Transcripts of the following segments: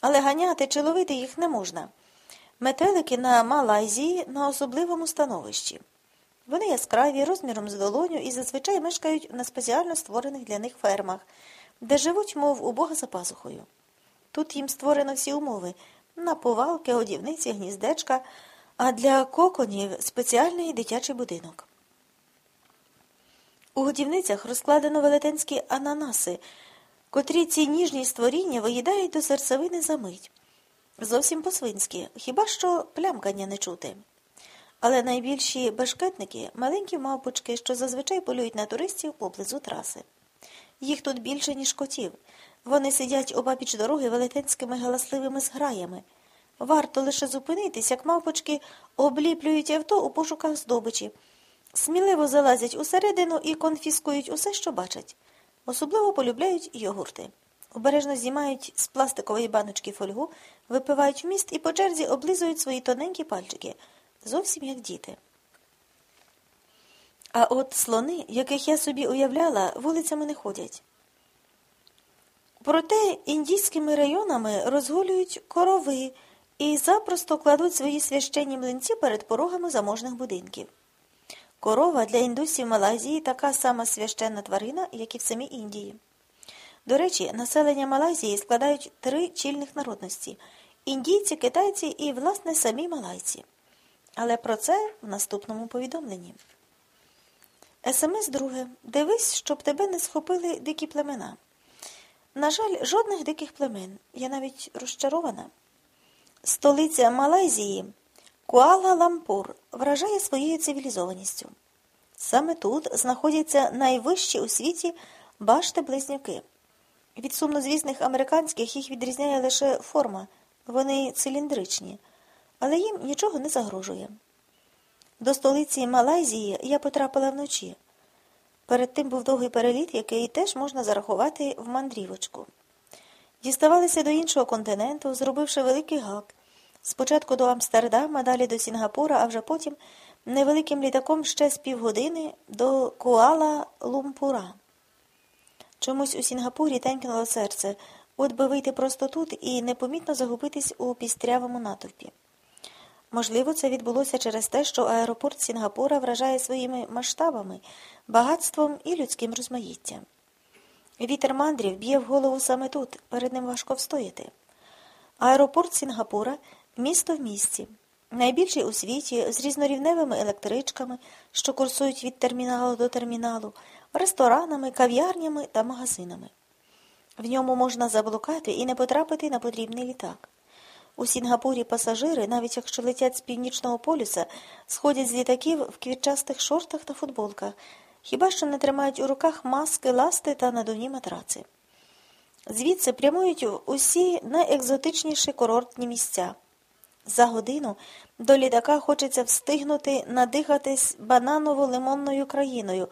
але ганяти чи ловити їх не можна. Метелики на Малайзії на особливому становищі. Вони яскраві, розміром з долоню і зазвичай мешкають на спеціально створених для них фермах, де живуть, мов у Бога за пазухою. Тут їм створено всі умови на повалки, годівниці, гніздечка, а для коконів спеціальний дитячий будинок. У годівницях розкладено велетенські ананаси, котрі ці ніжні створіння виїдають до серцевини за мить. Зовсім по-свинськи, хіба що плямкання не чути. Але найбільші бешкетники маленькі мавпочки, що зазвичай полюють на туристів поблизу траси. Їх тут більше, ніж котів. Вони сидять обабіч дороги велетенськими галасливими зграями. Варто лише зупинитись, як мавпочки обліплюють авто у пошуках здобичі, сміливо залазять усередину і конфіскують усе, що бачать. Особливо полюбляють йогурти. Обережно знімають з пластикової баночки фольгу, випивають вміст і по черзі облизують свої тоненькі пальчики, зовсім як діти. А от слони, яких я собі уявляла, вулицями не ходять. Проте індійськими районами розгулюють корови і запросто кладуть свої священні млинці перед порогами заможних будинків. Корова для індусів Малайзії така сама священна тварина, як і в самій Індії. До речі, населення Малайзії складають три чільних народності індійці, китайці і, власне, самі малайці. Але про це в наступному повідомленні. СМС друге. Дивись, щоб тебе не схопили дикі племена. На жаль, жодних диких племен. Я навіть розчарована. Столиця Малайзії Куала-Лампур вражає своєю цивілізованістю. Саме тут знаходяться найвищі у світі башти-близнюки. Від сумнозвісних американських їх відрізняє лише форма, вони циліндричні, але їм нічого не загрожує. До столиці Малайзії я потрапила вночі. Перед тим був довгий переліт, який теж можна зарахувати в мандрівочку. Діставалися до іншого континенту, зробивши великий гак. Спочатку до Амстердама, далі до Сінгапура, а вже потім невеликим літаком ще з півгодини до Куала Лумпура. Чомусь у Сінгапурі тенькнуло серце, от би вийти просто тут і непомітно загубитись у пістрявому натовпі. Можливо, це відбулося через те, що аеропорт Сінгапура вражає своїми масштабами, багатством і людським розмаїттям. Вітер мандрів б'є в голову саме тут, перед ним важко встояти. Аеропорт Сінгапура місто в місті, найбільший у світі, з різнорівневими електричками, що курсують від терміналу до терміналу, ресторанами, кав'ярнями та магазинами. В ньому можна заблукати і не потрапити на потрібний літак. У Сінгапурі пасажири, навіть якщо летять з північного полюса, сходять з літаків в квітчастих шортах та футболках, хіба що не тримають у руках маски, ласти та надувні матраци. Звідси прямують усі найекзотичніші курортні місця. За годину до літака хочеться встигнути надихатись бананово-лимонною країною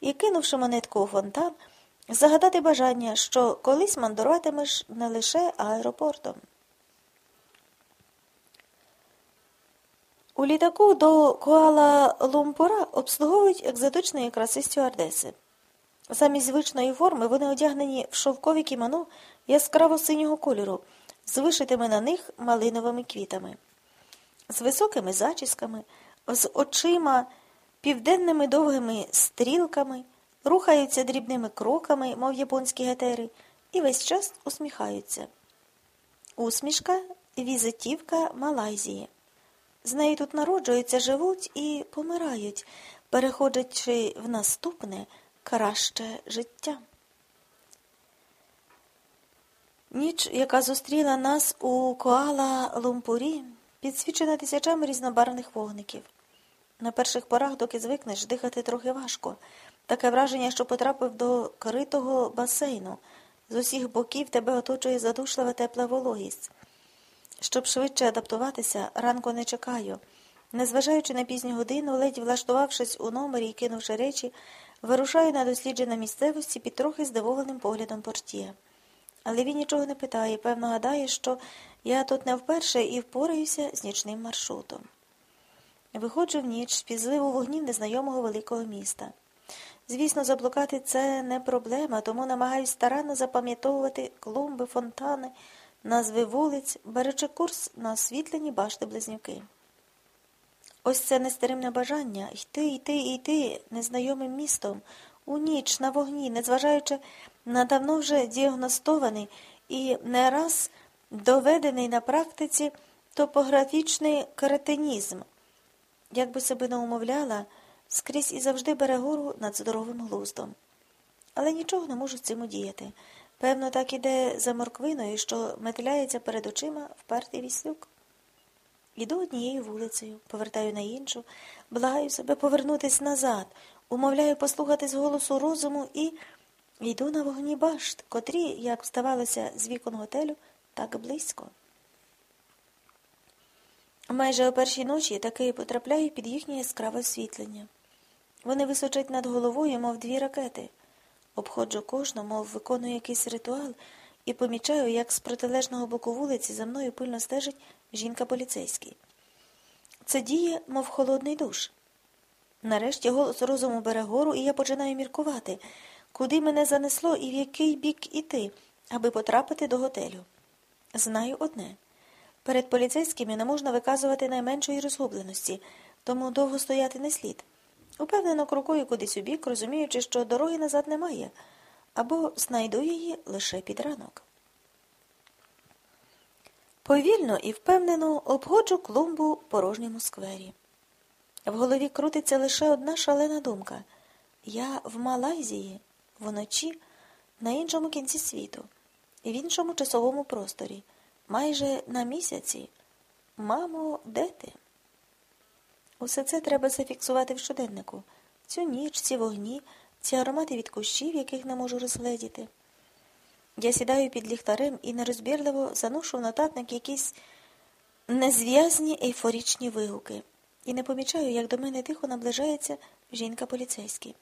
і, кинувши монетку у фонтан, загадати бажання, що колись мандруватимеш не лише аеропортом. У літаку до Куала Лумпура обслуговують екзотичної краси стюардеси. Замість звичної форми вони одягнені в шовкові кімоно яскраво синього кольору, з вишитими на них малиновими квітами, з високими зачісками, з очима, південними довгими стрілками, рухаються дрібними кроками, мов японські гетери, і весь час усміхаються. Усмішка візитівка Малайзії. З нею тут народжуються, живуть і помирають, переходячи в наступне краще життя. Ніч, яка зустріла нас у Коала Лумпурі, підсвічена тисячами різнобарвних вогників. На перших порах, доки звикнеш, дихати трохи важко. Таке враження, що потрапив до критого басейну. З усіх боків тебе оточує задушлива тепла вологість. Щоб швидше адаптуватися, ранку не чекаю. Незважаючи на пізню годину, ледь влаштувавшись у номері і кинувши речі, вирушаю на дослідження місцевості під трохи здивованим поглядом портє. Але він нічого не питає, певно, гадає, що я тут не вперше і впораюся з нічним маршрутом. Виходжу в ніч з підзливу вогнів незнайомого великого міста. Звісно, заблукати це не проблема, тому намагаюся старанно запам'ятовувати клумби, фонтани назви вулиць, беручи курс на освітлені башти близнюки. Ось це нестеримне бажання йти, йти йти незнайомим містом у ніч на вогні, незважаючи на давно вже діагностований і не раз доведений на практиці топографічний кретинізм. Як би себе не умовляла, скрізь і завжди бере гору над здоровим глуздом. Але нічого не можу з цим удіяти. Певно, так іде за морквиною, що метляється перед очима впертий віслюк. Іду однією вулицею, повертаю на іншу, благаю себе повернутись назад, умовляю послухатись голосу розуму і йду на вогні башт, котрі, як вставалося з вікон готелю, так близько. Майже о першій ночі таки потрапляю під їхнє яскраве освітлення. Вони височать над головою, мов дві ракети. Обходжу кожну, мов виконую якийсь ритуал, і помічаю, як з протилежного боку вулиці за мною пильно стежить жінка поліцейський. Це діє, мов холодний душ. Нарешті голос розуму бере гору, і я починаю міркувати, куди мене занесло і в який бік іти, аби потрапити до готелю. Знаю одне. Перед поліцейськими не можна виказувати найменшої розгубленості, тому довго стояти не слід. Упевнено, крокую кудись у бік, розуміючи, що дороги назад немає, або знайду її лише під ранок. Повільно і впевнено обходжу клумбу в порожньому сквері. В голові крутиться лише одна шалена думка я в Малайзії, вночі, на іншому кінці світу, в іншому часовому просторі, майже на місяці. Мамо, де ти? Усе це треба зафіксувати в щоденнику. Цю ніч, ці вогні, ці аромати від кущів, яких не можу розгледіти. Я сідаю під ліхтарем і нерозбірливо заношу в нотатник якісь незв'язні ейфорічні вигуки і не помічаю, як до мене тихо наближається жінка поліцейський.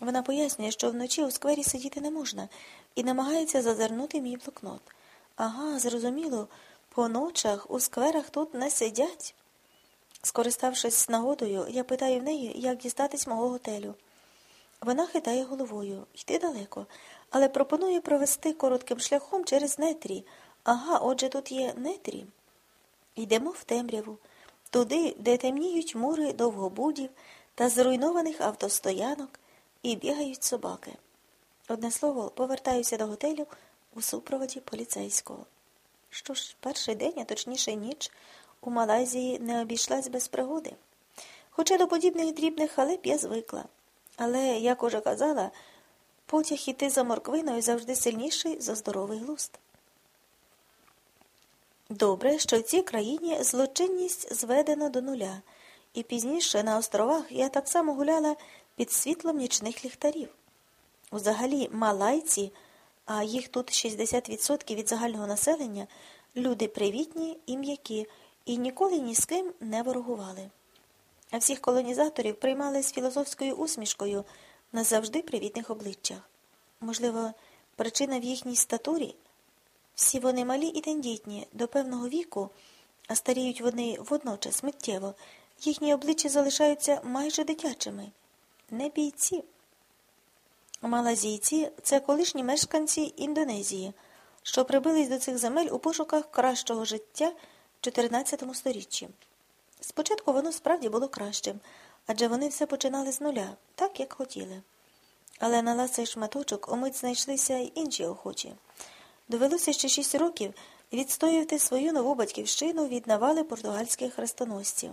Вона пояснює, що вночі у сквері сидіти не можна, і намагається зазирнути мій блокнот. Ага, зрозуміло, по ночах у скверах тут не сидять. Скориставшись нагодою, я питаю в неї, як дістатись мого готелю. Вона хитає головою йти далеко, але пропонує провести коротким шляхом через нетрі. Ага, отже тут є нетрі. Йдемо в темряву, туди, де темніють мури довгобудів та зруйнованих автостоянок, і бігають собаки. Одне слово, повертаюся до готелю у супроводі поліцейського. Що ж, перший день, а точніше ніч, у Малайзії не обійшлась без пригоди. Хоча до подібних дрібних халеп я звикла. Але, як уже казала, потяг іти за морквиною завжди сильніший за здоровий глуст. Добре, що в цій країні злочинність зведена до нуля, і пізніше на островах я так само гуляла під світлом нічних ліхтарів. Взагалі, малайці, а їх тут 60% від загального населення, люди привітні і м'які, і ніколи ні з ким не ворогували. А всіх колонізаторів приймали з філософською усмішкою на завжди привітних обличчях. Можливо, причина в їхній статурі. Всі вони малі і тендітні до певного віку, а старіють вони водночас миттєво, їхні обличчя залишаються майже дитячими, не бійці. Малазійці це колишні мешканці Індонезії, що прибились до цих земель у пошуках кращого життя в 14 сторіччі. Спочатку воно справді було кращим, адже вони все починали з нуля, так як хотіли. Але на ласий шматочок омить знайшлися й інші охочі. Довелося ще шість років відстоювати свою нову батьківщину від навали португальських хрестоносців.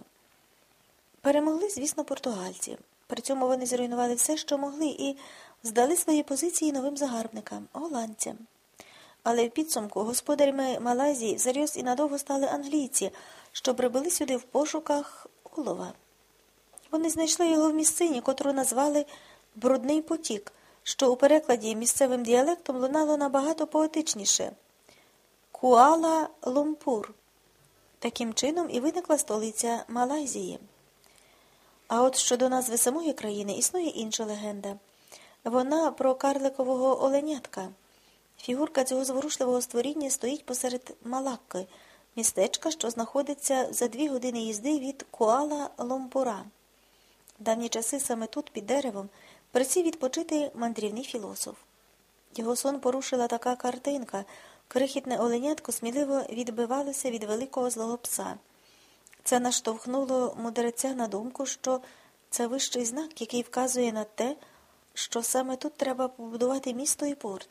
Перемогли, звісно, португальці. При цьому вони зруйнували все, що могли, і здали свої позиції новим загарбникам, голландцям. Але в підсумку господарями Малайзії всерйоз і надовго стали англійці, що прибули сюди в пошуках улова. Вони знайшли його в місцині, котру назвали Брудний потік, що у перекладі місцевим діалектом лунало набагато поетичніше Куала Лумпур. Таким чином і виникла столиця Малайзії. А от щодо назви самої країни існує інша легенда. Вона про карликового оленятка. Фігурка цього зворушливого створіння стоїть посеред Малакки, містечка, що знаходиться за дві години їзди від Куала Ломпура. В давні часи саме тут, під деревом, присів відпочити мандрівний філософ. Його сон порушила така картинка, Крихітне оленятко сміливо відбивалося від великого злого пса. Це наштовхнуло мудреця на думку, що це вищий знак, який вказує на те, що саме тут треба побудувати місто і порт.